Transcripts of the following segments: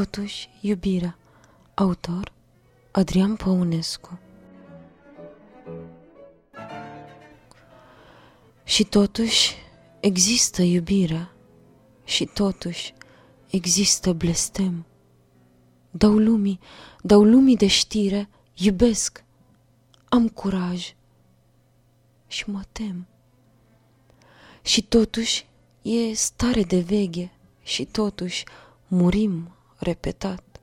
Totuși, iubirea. Autor Adrian Păunescu. Și totuși există iubirea. Și totuși există blestem. Dau lumii, dau lumii de știre Iubesc, am curaj Și mă tem. Și totuși e stare de veche. Și totuși murim repetat.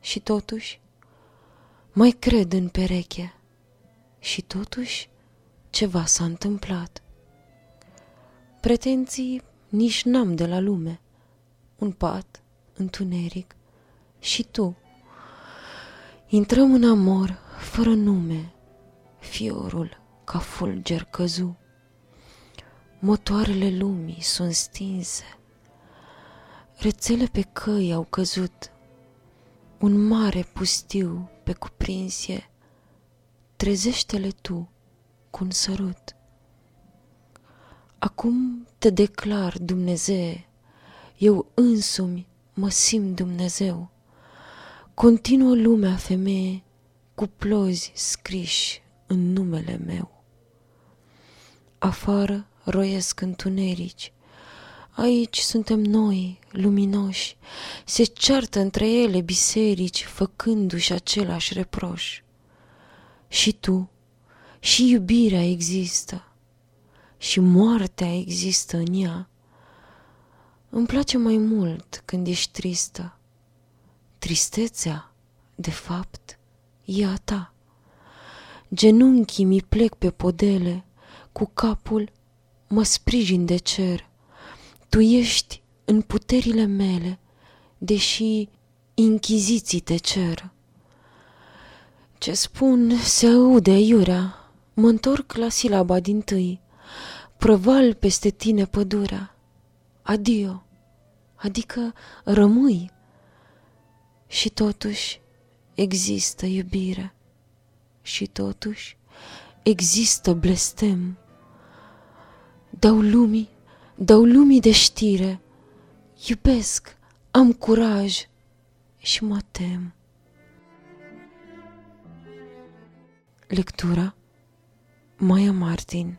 Și totuși, mai cred în pereche. Și totuși, ceva s-a întâmplat. Pretenții nici n-am de la lume. Un pat, întuneric și tu. Intrăm în amor fără nume, fiorul ca fulger căzu. Motoarele lumii sunt stinse, Rețele pe căi au căzut, un mare pustiu pe cuprinsie, trezește-le tu cu un sărut. Acum te declar Dumnezeu, eu însumi mă simt Dumnezeu. Continuă lumea femeie cu plozi scriși în numele meu. Afară roiesc întunerici, Aici suntem noi, luminoși, se ceartă între ele biserici, făcându-și același reproș. Și tu, și iubirea există, și moartea există în ea. Îmi place mai mult când ești tristă. Tristețea, de fapt, e a ta. Genunchii mi plec pe podele, cu capul mă sprijin de cer – tu ești în puterile mele, deși inchiziții te cer. Ce spun se aude iurea, mă întorc la silaba din tâi, prăval peste tine pădurea. Adio, adică rămâi. Și totuși există iubire. Și totuși există blestem. Dau lumii dau lumii de știre, iubesc, am curaj și mă tem. Lectura Maia Martin